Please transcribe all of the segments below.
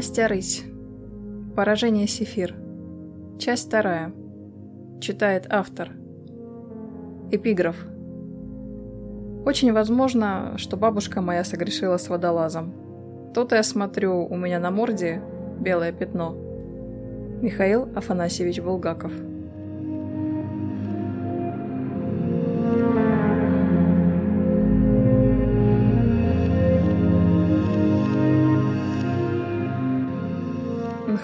Настя Рысь. Поражение Сефир. Часть вторая. Читает автор. Эпиграф. Очень возможно, что бабушка моя согрешила с водолазом. Тут я смотрю, у меня на морде белое пятно. Михаил Афанасьевич Булгаков.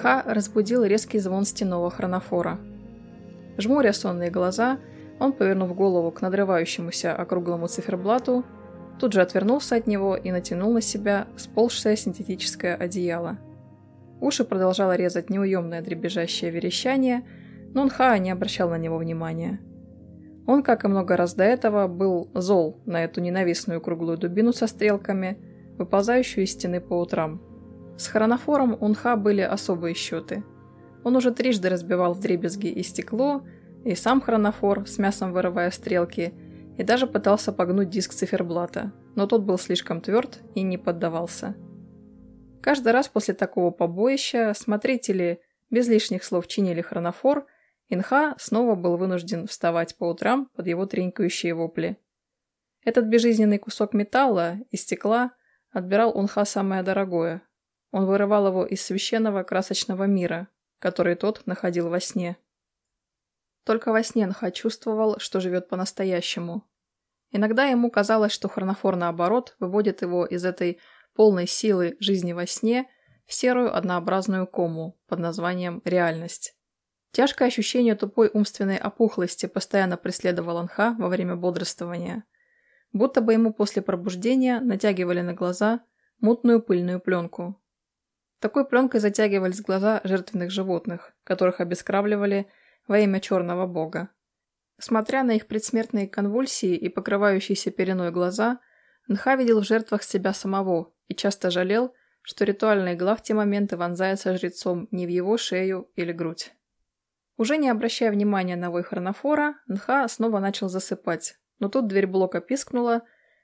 Нха разбудил резкий звон стенного хронофора. Жмуря сонные глаза, он, повернув голову к надрывающемуся округлому циферблату, тут же отвернулся от него и натянул на себя сползшее синтетическое одеяло. Уши продолжало резать неуемное дребезжащее верещание, но Нха не обращал на него внимания. Он, как и много раз до этого, был зол на эту ненавистную круглую дубину со стрелками, выползающую из стены по утрам – с хронофором у Нха были особые счеты. Он уже трижды разбивал вдребезги и стекло, и сам хронофор, с мясом вырывая стрелки, и даже пытался погнуть диск циферблата, но тот был слишком тверд и не поддавался. Каждый раз после такого побоища смотрители без лишних слов чинили хронофор, Инха снова был вынужден вставать по утрам под его тренькающие вопли. Этот безжизненный кусок металла и стекла отбирал Унха самое дорогое, он вырывал его из священного красочного мира, который тот находил во сне. Только во сне Нха чувствовал, что живет по-настоящему. Иногда ему казалось, что хронофор, наоборот, выводит его из этой полной силы жизни во сне в серую однообразную кому под названием «реальность». Тяжкое ощущение тупой умственной опухлости постоянно преследовало Нха во время бодрствования. Будто бы ему после пробуждения натягивали на глаза мутную пыльную пленку. Такой пленкой затягивались глаза жертвенных животных, которых обескравливали во имя черного бога. Смотря на их предсмертные конвульсии и покрывающиеся переной глаза, Нха видел в жертвах себя самого и часто жалел, что ритуальная игла в те моменты вонзается жрецом не в его шею или грудь. Уже не обращая внимания на вой хронофора, Нха снова начал засыпать, но тут дверь блока пискнула,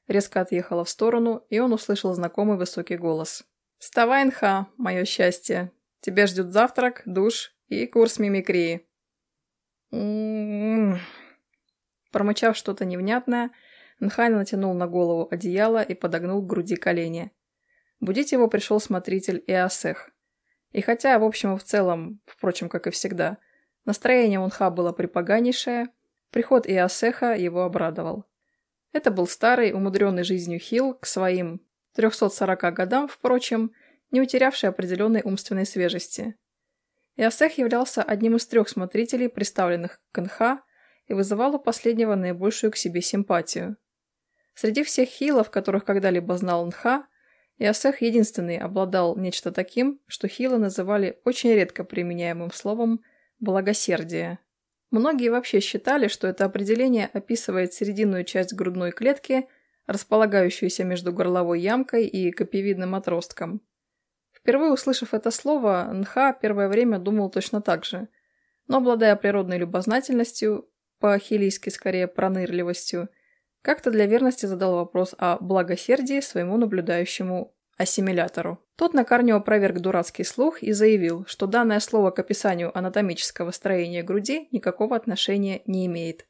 резко отъехала в сторону, и он услышал знакомый высокий голос. «Вставай, Нха, мое счастье. Тебя ждет завтрак, душ и курс мимикрии». «М-м-м». Промычав что-то невнятное, Нха натянул на голову одеяло и подогнул к груди колени. Будить его пришел смотритель Иосех. И хотя, в общем и в целом, впрочем, как и всегда, настроение у Нха было припоганейшее, приход Иосеха его обрадовал. Это был старый, умудренный жизнью Хил к своим 340 годам, впрочем, не утерявший определенной умственной свежести. Иосех являлся одним из трех смотрителей, представленных к НХ, и вызывал у последнего наибольшую к себе симпатию. Среди всех хилов, которых когда-либо знал НХ, Иосех единственный обладал нечто таким, что хилы называли очень редко применяемым словом «благосердие». Многие вообще считали, что это определение описывает серединную часть грудной клетки – располагающуюся между горловой ямкой и копьевидным отростком. Впервые услышав это слово, Нха первое время думал точно так же. Но, обладая природной любознательностью, по-ахиллийски скорее пронырливостью, как-то для верности задал вопрос о благосердии своему наблюдающему ассимилятору. Тот на корню опроверг дурацкий слух и заявил, что данное слово к описанию анатомического строения груди никакого отношения не имеет.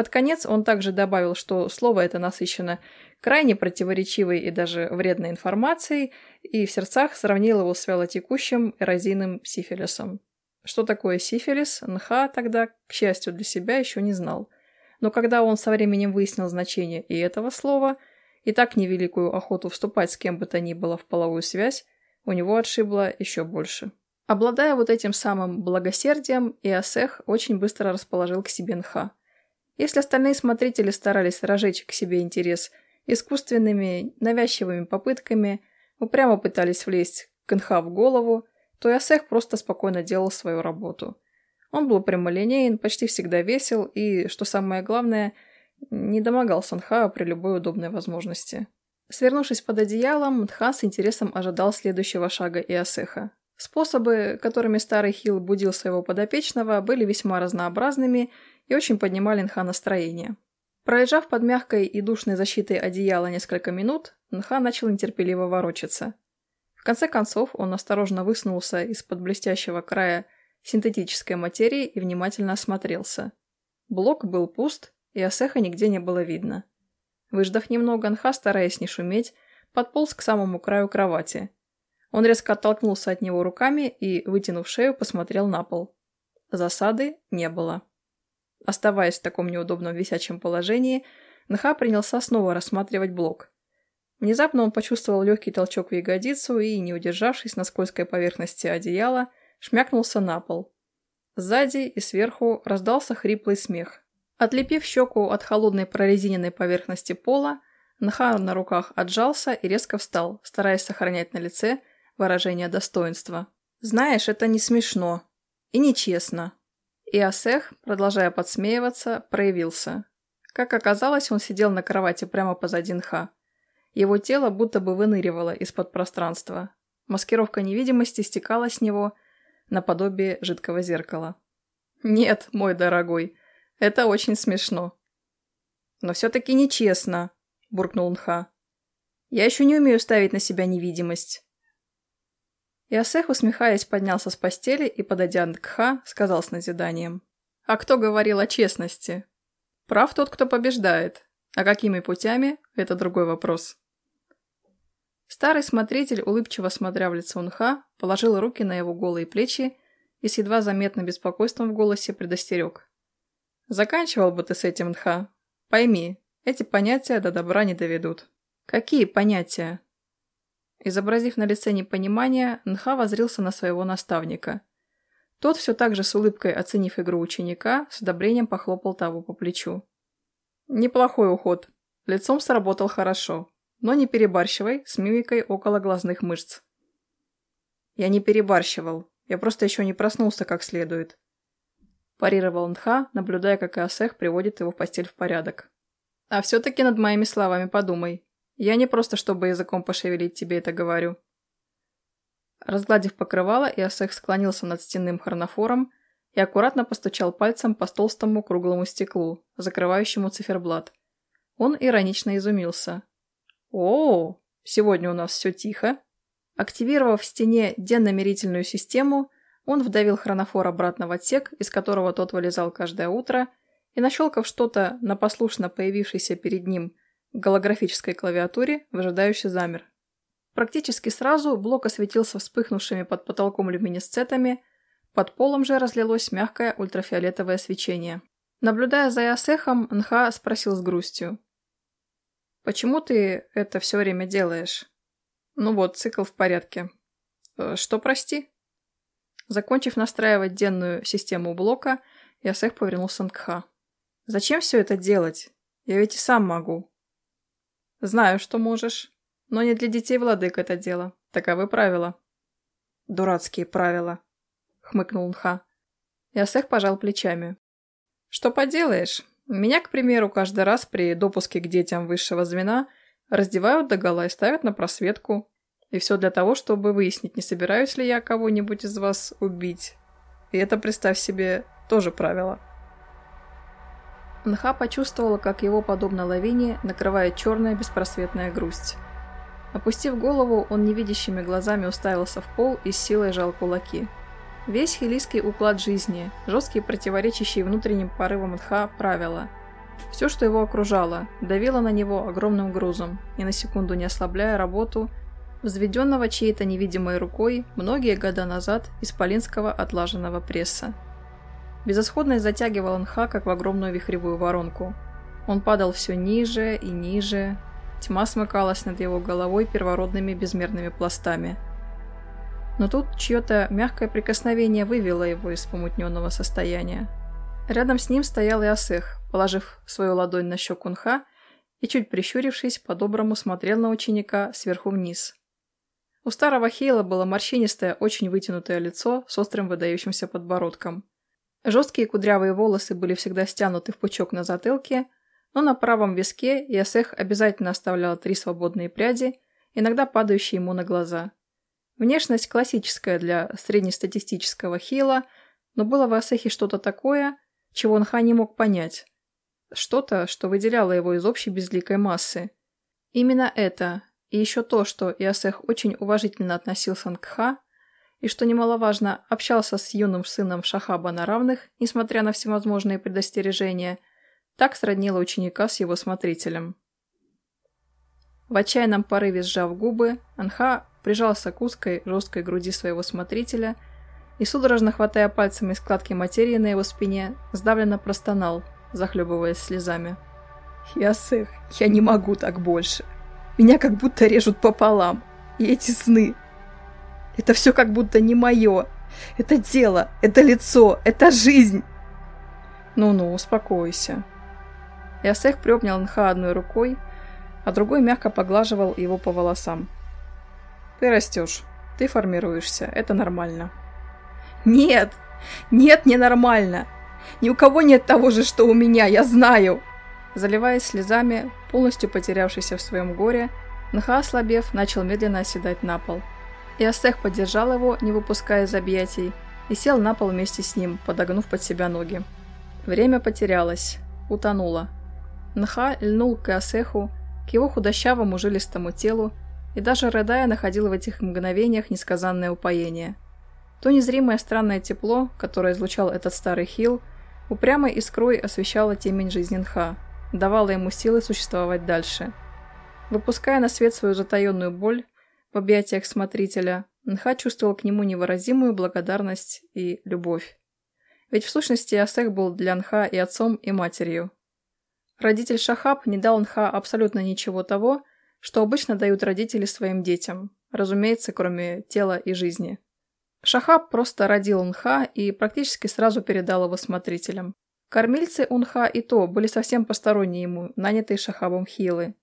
Под конец он также добавил, что слово это насыщено крайне противоречивой и даже вредной информацией, и в сердцах сравнил его с вялотекущим эрозийным сифилисом. Что такое сифилис, Нха тогда, к счастью для себя, еще не знал. Но когда он со временем выяснил значение и этого слова, и так невеликую охоту вступать с кем бы то ни было в половую связь, у него отшибло еще больше. Обладая вот этим самым благосердием, Иосех очень быстро расположил к себе Нха. Если остальные смотрители старались разжечь к себе интерес искусственными, навязчивыми попытками, упрямо пытались влезть к Инха в голову, то Ясех просто спокойно делал свою работу. Он был прямолинеен, почти всегда весел и, что самое главное, не домогал Санха при любой удобной возможности. Свернувшись под одеялом, Тха с интересом ожидал следующего шага Иосеха. Способы, которыми старый Хил будил своего подопечного, были весьма разнообразными и очень поднимали Нха настроение. Пролежав под мягкой и душной защитой одеяла несколько минут, Нха начал нетерпеливо ворочаться. В конце концов он осторожно высунулся из-под блестящего края синтетической материи и внимательно осмотрелся. Блок был пуст, и Асеха нигде не было видно. Выждав немного, Анха, стараясь не шуметь, подполз к самому краю кровати. Он резко оттолкнулся от него руками и, вытянув шею, посмотрел на пол. Засады не было. Оставаясь в таком неудобном висячем положении, Нха принялся снова рассматривать блок. Внезапно он почувствовал легкий толчок в ягодицу и, не удержавшись на скользкой поверхности одеяла, шмякнулся на пол. Сзади и сверху раздался хриплый смех. Отлепив щеку от холодной прорезиненной поверхности пола, Нха на руках отжался и резко встал, стараясь сохранять на лице выражение достоинства. «Знаешь, это не смешно. И нечестно». И Асех, продолжая подсмеиваться, проявился. Как оказалось, он сидел на кровати прямо позади Нха. Его тело будто бы выныривало из-под пространства. Маскировка невидимости стекала с него наподобие жидкого зеркала. «Нет, мой дорогой, это очень смешно». «Но все-таки нечестно», – буркнул Нха. «Я еще не умею ставить на себя невидимость». Иосех, усмехаясь, поднялся с постели и, подойдя к Ха, сказал с назиданием. «А кто говорил о честности?» «Прав тот, кто побеждает. А какими путями – это другой вопрос». Старый смотритель, улыбчиво смотря в лицо Нха, положил руки на его голые плечи и с едва заметным беспокойством в голосе предостерег. «Заканчивал бы ты с этим, Нха. Пойми, эти понятия до добра не доведут». «Какие понятия?» Изобразив на лице непонимание, Нха возрился на своего наставника. Тот, все так же с улыбкой оценив игру ученика, с одобрением похлопал того по плечу. «Неплохой уход. Лицом сработал хорошо. Но не перебарщивай с мимикой около глазных мышц». «Я не перебарщивал. Я просто еще не проснулся как следует», парировал Нха, наблюдая, как Асех приводит его постель в порядок. «А все-таки над моими словами подумай. Я не просто, чтобы языком пошевелить тебе это говорю. Разгладив покрывало, Иосех склонился над стенным хронофором и аккуратно постучал пальцем по толстому круглому стеклу, закрывающему циферблат. Он иронично изумился. «О, сегодня у нас все тихо». Активировав в стене денномерительную систему, он вдавил хронофор обратно в отсек, из которого тот вылезал каждое утро, и, нащелкав что-то на послушно появившейся перед ним голографической клавиатуре, выжидающе замер. Практически сразу блок осветился вспыхнувшими под потолком люминесцентами, под полом же разлилось мягкое ультрафиолетовое свечение. Наблюдая за Ясехом, Нха спросил с грустью. «Почему ты это все время делаешь?» «Ну вот, цикл в порядке». «Э, «Что, прости?» Закончив настраивать денную систему блока, Ясех повернулся к Нха. «Зачем все это делать? Я ведь и сам могу». «Знаю, что можешь. Но не для детей владык это дело. Таковы правила». «Дурацкие правила», — хмыкнул Нха. Ясех пожал плечами. «Что поделаешь? Меня, к примеру, каждый раз при допуске к детям высшего звена раздевают догола и ставят на просветку. И все для того, чтобы выяснить, не собираюсь ли я кого-нибудь из вас убить. И это, представь себе, тоже правило». Нха почувствовала, как его, подобно лавине, накрывает черная беспросветная грусть. Опустив голову, он невидящими глазами уставился в пол и с силой жал кулаки. Весь хилийский уклад жизни, жесткие противоречащие внутренним порывам Нха правила. Все, что его окружало, давило на него огромным грузом, и на секунду не ослабляя работу, взведенного чьей-то невидимой рукой многие года назад исполинского отлаженного пресса. Безысходность затягивал Нха, как в огромную вихревую воронку. Он падал все ниже и ниже. Тьма смыкалась над его головой первородными безмерными пластами. Но тут чье-то мягкое прикосновение вывело его из помутненного состояния. Рядом с ним стоял Иосех, положив свою ладонь на щеку Нха и, чуть прищурившись, по-доброму смотрел на ученика сверху вниз. У старого Хейла было морщинистое, очень вытянутое лицо с острым выдающимся подбородком. Жесткие кудрявые волосы были всегда стянуты в пучок на затылке, но на правом виске Ясех обязательно оставлял три свободные пряди, иногда падающие ему на глаза. Внешность классическая для среднестатистического хила, но было в Асехе что-то такое, чего он Ха не мог понять. Что-то, что выделяло его из общей безликой массы. Именно это, и еще то, что Иосех очень уважительно относился к Ха, и, что немаловажно, общался с юным сыном Шахаба на равных, несмотря на всевозможные предостережения, так сроднило ученика с его смотрителем. В отчаянном порыве сжав губы, Анха прижался к узкой, жесткой груди своего смотрителя и, судорожно хватая пальцами складки материи на его спине, сдавленно простонал, захлебываясь слезами. «Ясех, я не могу так больше. Меня как будто режут пополам. И эти сны. Это все как будто не мое. Это дело, это лицо, это жизнь!» «Ну-ну, успокойся». Ясех приобнял Нха одной рукой, а другой мягко поглаживал его по волосам. «Ты растешь, ты формируешься, это нормально». «Нет! Нет, не нормально! Ни у кого нет того же, что у меня, я знаю!» Заливаясь слезами, полностью потерявшийся в своем горе, Нха, ослабев, начал медленно оседать на пол. И Астех поддержал его, не выпуская из объятий, и сел на пол вместе с ним, подогнув под себя ноги. Время потерялось, утонуло. Нха льнул к Асеху, к его худощавому жилистому телу, и даже рыдая находил в этих мгновениях несказанное упоение. То незримое странное тепло, которое излучал этот старый хил, упрямой искрой освещало темень жизни Нха, давало ему силы существовать дальше. Выпуская на свет свою затаенную боль в объятиях смотрителя, Нха чувствовал к нему невыразимую благодарность и любовь. Ведь в сущности Асех был для Нха и отцом, и матерью. Родитель Шахаб не дал Нха абсолютно ничего того, что обычно дают родители своим детям, разумеется, кроме тела и жизни. Шахаб просто родил Нха и практически сразу передал его смотрителям. Кормильцы Унха и то были совсем посторонние ему, нанятые Шахабом Хилы.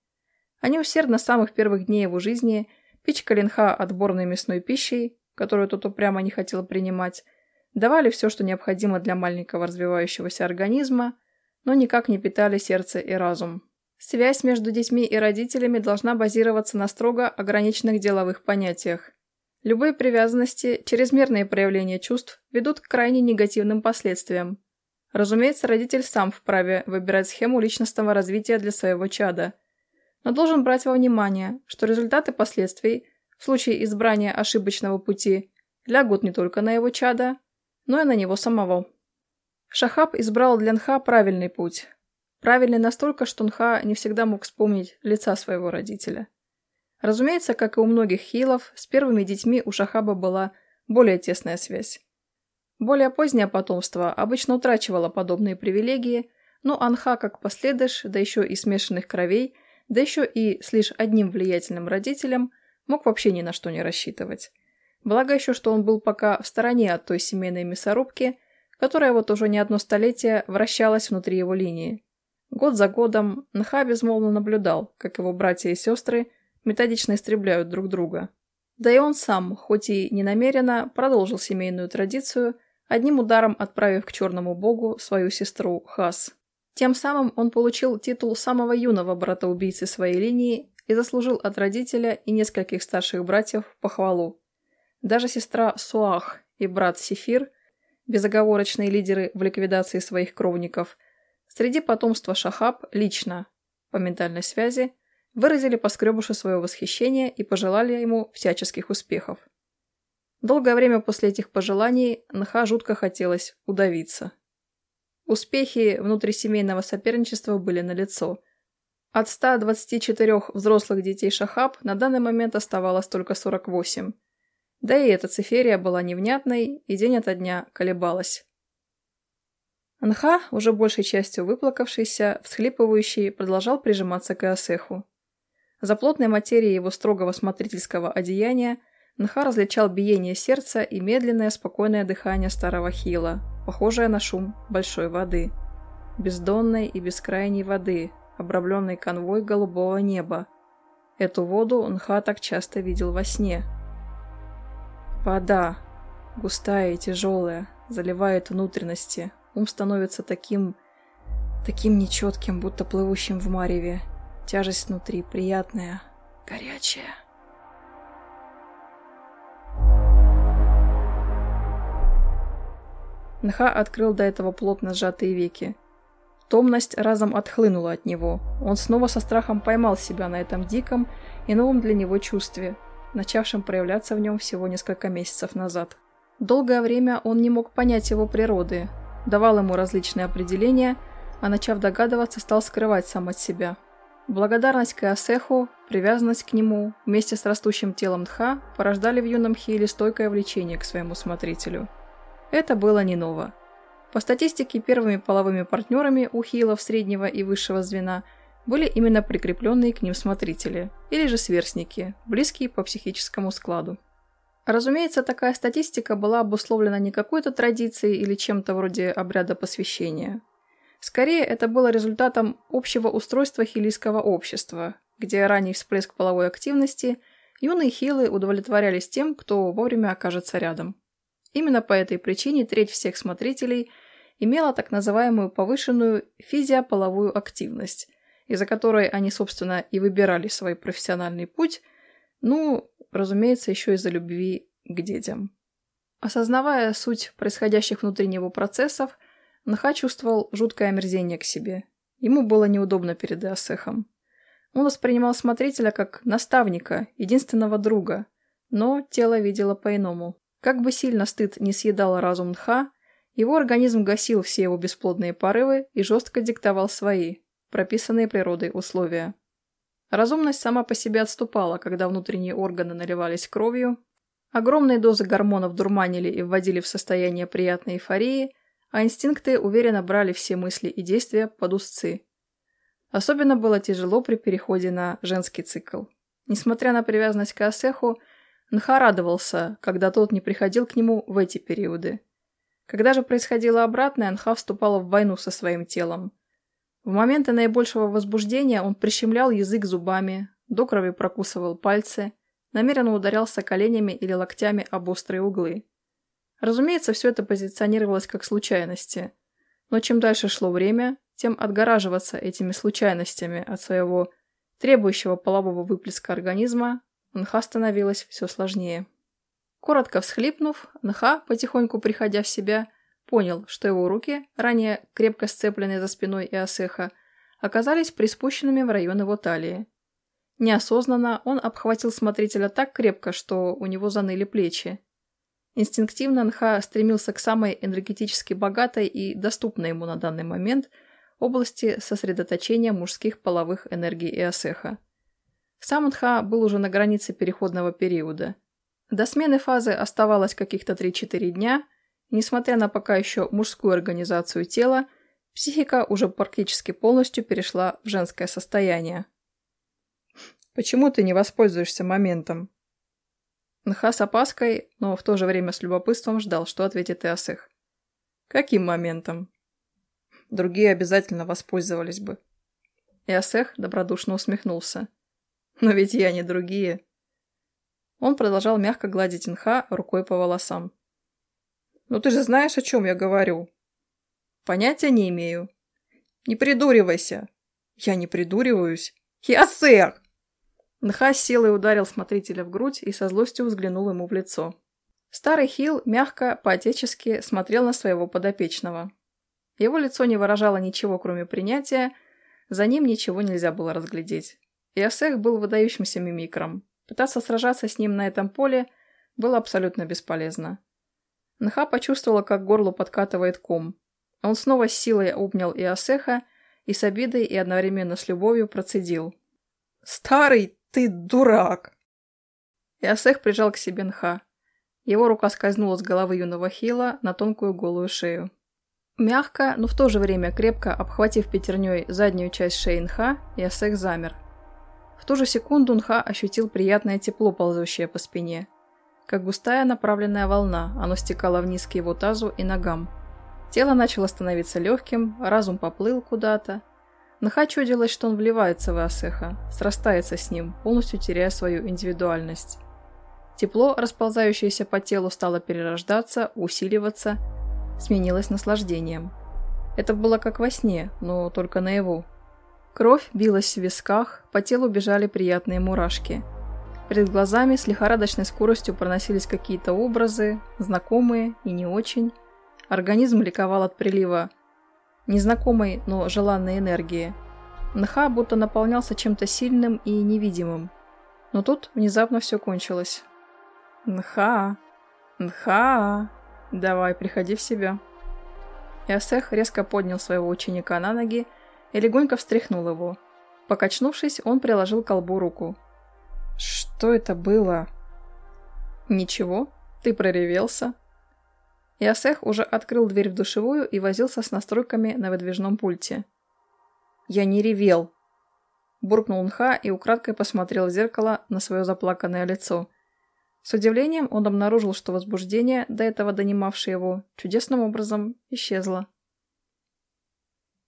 Они усердно с самых первых дней его жизни пичкали Нха отборной мясной пищей, которую тот упрямо не хотел принимать, давали все, что необходимо для маленького развивающегося организма, но никак не питали сердце и разум. Связь между детьми и родителями должна базироваться на строго ограниченных деловых понятиях. Любые привязанности, чрезмерные проявления чувств ведут к крайне негативным последствиям. Разумеется, родитель сам вправе выбирать схему личностного развития для своего чада, но должен брать во внимание, что результаты последствий в случае избрания ошибочного пути лягут не только на его чада, но и на него самого. Шахаб избрал для Нха правильный путь. Правильный настолько, что Нха не всегда мог вспомнить лица своего родителя. Разумеется, как и у многих хилов, с первыми детьми у Шахаба была более тесная связь. Более позднее потомство обычно утрачивало подобные привилегии, но Анха как последыш, да еще и смешанных кровей, да еще и с лишь одним влиятельным родителем, мог вообще ни на что не рассчитывать. Благо еще, что он был пока в стороне от той семейной мясорубки, которая вот уже не одно столетие вращалась внутри его линии. Год за годом Нха безмолвно наблюдал, как его братья и сестры методично истребляют друг друга. Да и он сам, хоть и не намеренно, продолжил семейную традицию, одним ударом отправив к черному богу свою сестру Хас. Тем самым он получил титул самого юного брата-убийцы своей линии и заслужил от родителя и нескольких старших братьев похвалу. Даже сестра Суах и брат Сефир, безоговорочные лидеры в ликвидации своих кровников, среди потомства Шахаб лично, по ментальной связи, выразили поскребушу свое восхищение и пожелали ему всяческих успехов. Долгое время после этих пожеланий Нха жутко хотелось удавиться. Успехи внутрисемейного соперничества были налицо. От 124 взрослых детей Шахаб на данный момент оставалось только 48. Да и эта циферия была невнятной и день ото дня колебалась. Нха, уже большей частью выплакавшийся, всхлипывающий, продолжал прижиматься к Иосеху. За плотной материей его строгого смотрительского одеяния Нха различал биение сердца и медленное спокойное дыхание старого хила, похожее на шум большой воды. Бездонной и бескрайней воды, обрамленной конвой голубого неба. Эту воду Нха так часто видел во сне. Вода, густая и тяжелая, заливает внутренности. Ум становится таким... таким нечетким, будто плывущим в мареве, Тяжесть внутри приятная, горячая. Нха открыл до этого плотно сжатые веки. Томность разом отхлынула от него. Он снова со страхом поймал себя на этом диком и новом для него чувстве, начавшем проявляться в нем всего несколько месяцев назад. Долгое время он не мог понять его природы, давал ему различные определения, а начав догадываться, стал скрывать сам от себя. Благодарность к Иосеху, привязанность к нему, вместе с растущим телом Дха, порождали в юном Хиле стойкое влечение к своему смотрителю. Это было не ново. По статистике, первыми половыми партнерами у хилов среднего и высшего звена были именно прикрепленные к ним смотрители, или же сверстники, близкие по психическому складу. Разумеется, такая статистика была обусловлена не какой-то традицией или чем-то вроде обряда посвящения. Скорее, это было результатом общего устройства хилийского общества, где ранний всплеск половой активности юные хилы удовлетворялись тем, кто вовремя окажется рядом. Именно по этой причине треть всех смотрителей имела так называемую повышенную физиополовую активность, из-за которой они, собственно, и выбирали свой профессиональный путь, ну, разумеется, еще из-за любви к детям. Осознавая суть происходящих внутри него процессов, Нха чувствовал жуткое омерзение к себе. Ему было неудобно перед Иосехом. Он воспринимал смотрителя как наставника, единственного друга, но тело видело по-иному. Как бы сильно стыд не съедал разум Нха, его организм гасил все его бесплодные порывы и жестко диктовал свои, прописанные природой условия. Разумность сама по себе отступала, когда внутренние органы наливались кровью, огромные дозы гормонов дурманили и вводили в состояние приятной эйфории, а инстинкты уверенно брали все мысли и действия под узцы. Особенно было тяжело при переходе на женский цикл. Несмотря на привязанность к Асеху, Нха когда тот не приходил к нему в эти периоды. Когда же происходило обратное, Нха вступала в войну со своим телом. В моменты наибольшего возбуждения он прищемлял язык зубами, до крови прокусывал пальцы, намеренно ударялся коленями или локтями об острые углы. Разумеется, все это позиционировалось как случайности. Но чем дальше шло время, тем отгораживаться этими случайностями от своего требующего полового выплеска организма Нха становилось все сложнее. Коротко всхлипнув, Нха, потихоньку приходя в себя, понял, что его руки, ранее крепко сцепленные за спиной Иосеха, оказались приспущенными в район его талии. Неосознанно он обхватил смотрителя так крепко, что у него заныли плечи. Инстинктивно Нха стремился к самой энергетически богатой и доступной ему на данный момент области сосредоточения мужских половых энергий Иосеха. Сам Нха был уже на границе переходного периода. До смены фазы оставалось каких-то 3-4 дня, несмотря на пока еще мужскую организацию тела, психика уже практически полностью перешла в женское состояние. «Почему ты не воспользуешься моментом?» Нха с опаской, но в то же время с любопытством ждал, что ответит Иосех. «Каким моментом?» «Другие обязательно воспользовались бы». Иосех добродушно усмехнулся. Но ведь я не другие. Он продолжал мягко гладить Инха рукой по волосам. «Ну ты же знаешь, о чем я говорю?» «Понятия не имею». «Не придуривайся!» «Я не придуриваюсь!» «Я сэр!» Нха силой ударил смотрителя в грудь и со злостью взглянул ему в лицо. Старый Хилл мягко, по-отечески смотрел на своего подопечного. Его лицо не выражало ничего, кроме принятия, за ним ничего нельзя было разглядеть. Иосех был выдающимся мимикром. Пытаться сражаться с ним на этом поле было абсолютно бесполезно. Нха почувствовала, как горло подкатывает ком. Он снова с силой обнял Иосеха и с обидой и одновременно с любовью процедил. «Старый ты дурак!» Иосех прижал к себе Нха. Его рука скользнула с головы юного Хила на тонкую голую шею. Мягко, но в то же время крепко обхватив пятерней заднюю часть шеи Нха, Иосех замер – в ту же секунду Нха ощутил приятное тепло, ползущее по спине. Как густая направленная волна, оно стекало вниз к его тазу и ногам. Тело начало становиться легким, разум поплыл куда-то. Нха чудилось, что он вливается в Асеха, срастается с ним, полностью теряя свою индивидуальность. Тепло, расползающееся по телу, стало перерождаться, усиливаться, сменилось наслаждением. Это было как во сне, но только наяву. Кровь билась в висках, по телу бежали приятные мурашки. Перед глазами с лихорадочной скоростью проносились какие-то образы, знакомые и не очень. Организм ликовал от прилива незнакомой, но желанной энергии. Нха будто наполнялся чем-то сильным и невидимым. Но тут внезапно все кончилось. «Нха! Нха! Давай, приходи в себя!» Иосех резко поднял своего ученика на ноги и легонько встряхнул его. Покачнувшись, он приложил к колбу руку. «Что это было?» «Ничего, ты проревелся». Иосех уже открыл дверь в душевую и возился с настройками на выдвижном пульте. «Я не ревел!» Буркнул Нха и украдкой посмотрел в зеркало на свое заплаканное лицо. С удивлением он обнаружил, что возбуждение, до этого донимавшее его, чудесным образом исчезло.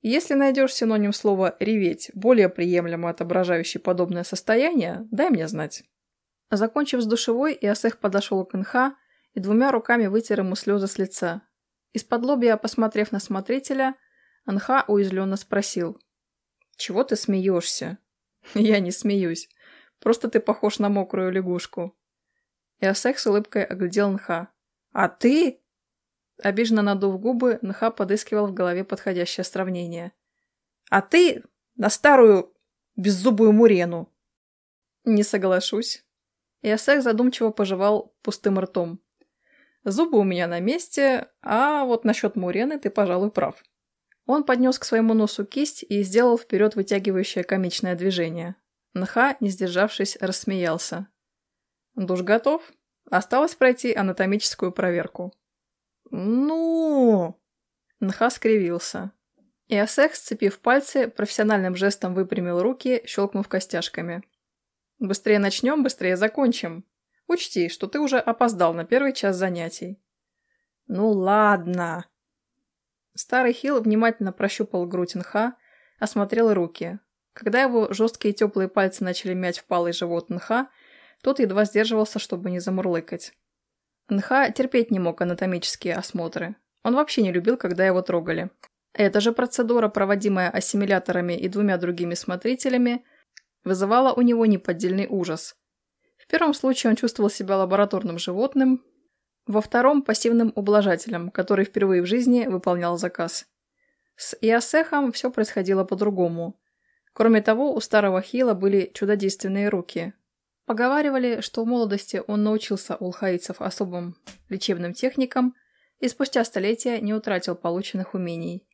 Если найдешь синоним слова «реветь», более приемлемо отображающий подобное состояние, дай мне знать. Закончив с душевой, Иосех подошел к Нха и двумя руками вытер ему слезы с лица. Из-под лобья, посмотрев на смотрителя, Нха уязвленно спросил. «Чего ты смеешься?» «Я не смеюсь. Просто ты похож на мокрую лягушку». Иосех с улыбкой оглядел Нха. «А ты?» Обиженно надув губы, Нха подыскивал в голове подходящее сравнение. «А ты на старую беззубую мурену!» «Не соглашусь». Иосех задумчиво пожевал пустым ртом. «Зубы у меня на месте, а вот насчет мурены ты, пожалуй, прав». Он поднес к своему носу кисть и сделал вперед вытягивающее комичное движение. Нха, не сдержавшись, рассмеялся. «Душ готов? Осталось пройти анатомическую проверку». «Ну...» Нха скривился. Иосех, сцепив пальцы, профессиональным жестом выпрямил руки, щелкнув костяшками. «Быстрее начнем, быстрее закончим. Учти, что ты уже опоздал на первый час занятий». «Ну ладно», Старый Хилл внимательно прощупал грудь Нха, осмотрел руки. Когда его жесткие теплые пальцы начали мять впалый живот Нха, тот едва сдерживался, чтобы не замурлыкать. Нха терпеть не мог анатомические осмотры. Он вообще не любил, когда его трогали. Эта же процедура, проводимая ассимиляторами и двумя другими смотрителями, вызывала у него неподдельный ужас. В первом случае он чувствовал себя лабораторным животным, во втором – пассивным ублажателем, который впервые в жизни выполнял заказ. С Иосехом все происходило по-другому. Кроме того, у старого Хила были чудодейственные руки. Поговаривали, что в молодости он научился у лхаицев особым лечебным техникам и спустя столетия не утратил полученных умений.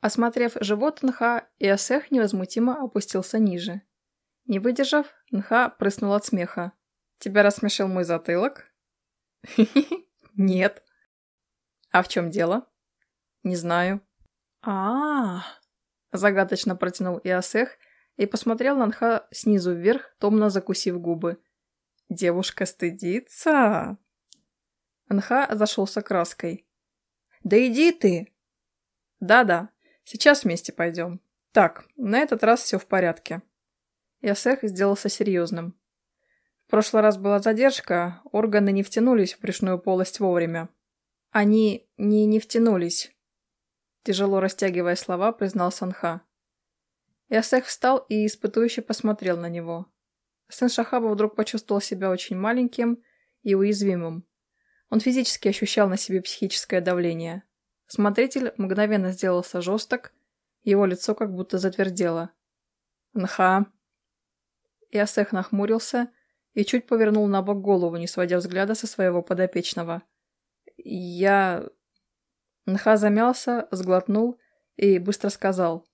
Осмотрев живот Нха, Иосех невозмутимо опустился ниже. Не выдержав, Нха прыснул от смеха. «Тебя рассмешил мой затылок?» Нет. А в чем дело? Не знаю. А, -а, -а загадочно протянул Иосех и посмотрел на Нха снизу вверх, томно закусив губы. Девушка стыдится. Нха зашелся краской. Да иди ты. Да-да, сейчас вместе пойдем. Так, на этот раз все в порядке. Иосех сделался серьезным. В прошлый раз была задержка, органы не втянулись в брюшную полость вовремя. Они не не втянулись. Тяжело растягивая слова, признал Санха. Ясех встал и испытующе посмотрел на него. Сын Шахаба вдруг почувствовал себя очень маленьким и уязвимым. Он физически ощущал на себе психическое давление. Смотритель мгновенно сделался жесток, его лицо как будто затвердело. «Нха!» Иосех нахмурился и чуть повернул на бок голову, не сводя взгляда со своего подопечного. «Я...» Нха замялся, сглотнул и быстро сказал.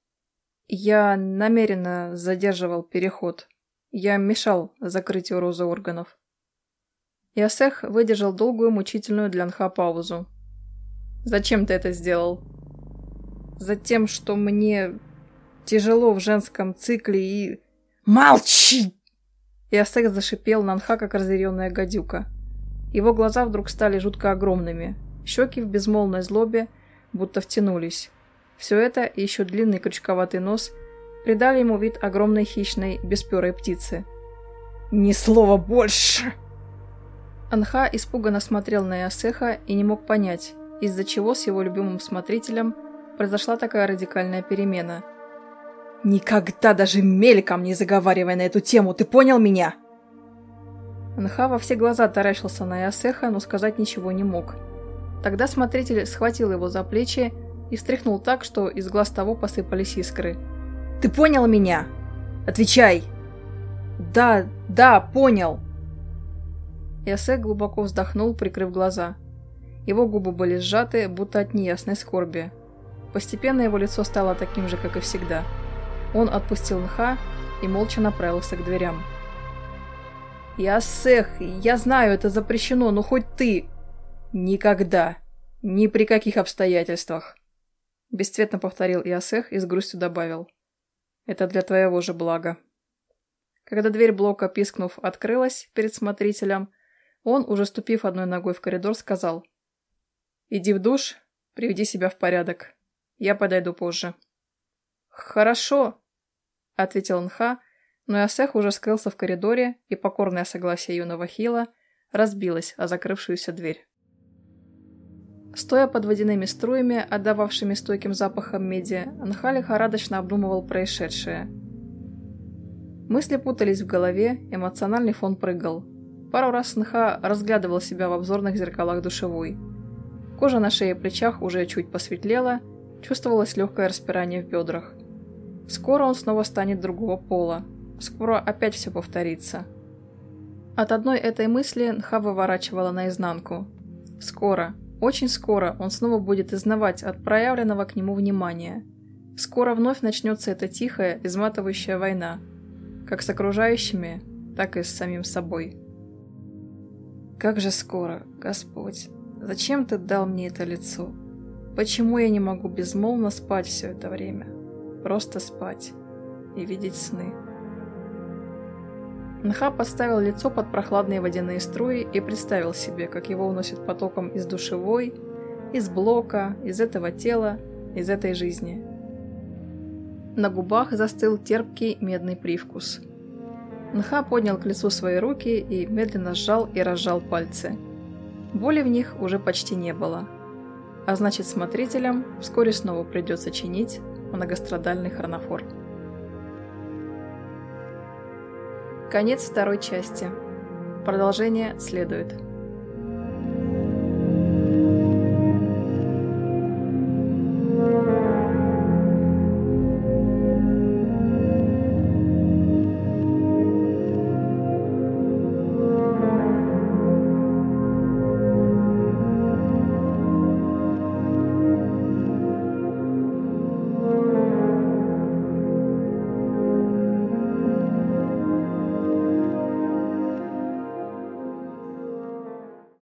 «Я намеренно задерживал переход. Я мешал закрытию розы органов». Ясех выдержал долгую мучительную для Нха паузу. «Зачем ты это сделал?» «Затем, что мне тяжело в женском цикле и...» «Молчи!» И Астек зашипел на Нха, как разъяренная гадюка. Его глаза вдруг стали жутко огромными. Щеки в безмолвной злобе будто втянулись. Все это и еще длинный крючковатый нос придали ему вид огромной хищной, бесперой птицы. «Ни слова больше!» Анха испуганно смотрел на Иосеха и не мог понять, из-за чего с его любимым смотрителем произошла такая радикальная перемена – «Никогда даже мельком не заговаривай на эту тему, ты понял меня?» Нха во все глаза таращился на Иосеха, но сказать ничего не мог. Тогда смотритель схватил его за плечи и встряхнул так, что из глаз того посыпались искры. «Ты понял меня? Отвечай!» «Да, да, понял!» Иосек глубоко вздохнул, прикрыв глаза. Его губы были сжаты, будто от неясной скорби. Постепенно его лицо стало таким же, как и всегда. Он отпустил Нха и молча направился к дверям. «Иосех, я знаю, это запрещено, но хоть ты...» «Никогда! Ни при каких обстоятельствах!» Бесцветно повторил Иосех и с грустью добавил. «Это для твоего же блага». Когда дверь блока, пискнув, открылась перед смотрителем, он, уже ступив одной ногой в коридор, сказал «Иди в душ, приведи себя в порядок. Я подойду позже». «Хорошо», — ответил Нха, но Иосех уже скрылся в коридоре, и покорное согласие юного Хила разбилось о закрывшуюся дверь. Стоя под водяными струями, отдававшими стойким запахом меди, Нха лихорадочно обдумывал происшедшее. Мысли путались в голове, эмоциональный фон прыгал. Пару раз Нха разглядывал себя в обзорных зеркалах душевой. Кожа на шее и плечах уже чуть посветлела, чувствовалось легкое распирание в бедрах. Скоро он снова станет другого пола. Скоро опять все повторится. От одной этой мысли Нха выворачивала наизнанку. Скоро, очень скоро он снова будет изнавать от проявленного к нему внимания. Скоро вновь начнется эта тихая, изматывающая война. Как с окружающими, так и с самим собой. Как же скоро, Господь, зачем ты дал мне это лицо? Почему я не могу безмолвно спать все это время? Просто спать и видеть сны. Нха поставил лицо под прохладные водяные струи и представил себе, как его уносит потоком из душевой, из блока, из этого тела, из этой жизни. На губах застыл терпкий медный привкус – Нха поднял к лицу свои руки и медленно сжал и разжал пальцы. Боли в них уже почти не было. А значит, смотрителям вскоре снова придется чинить многострадальный хронофор. Конец второй части. Продолжение следует.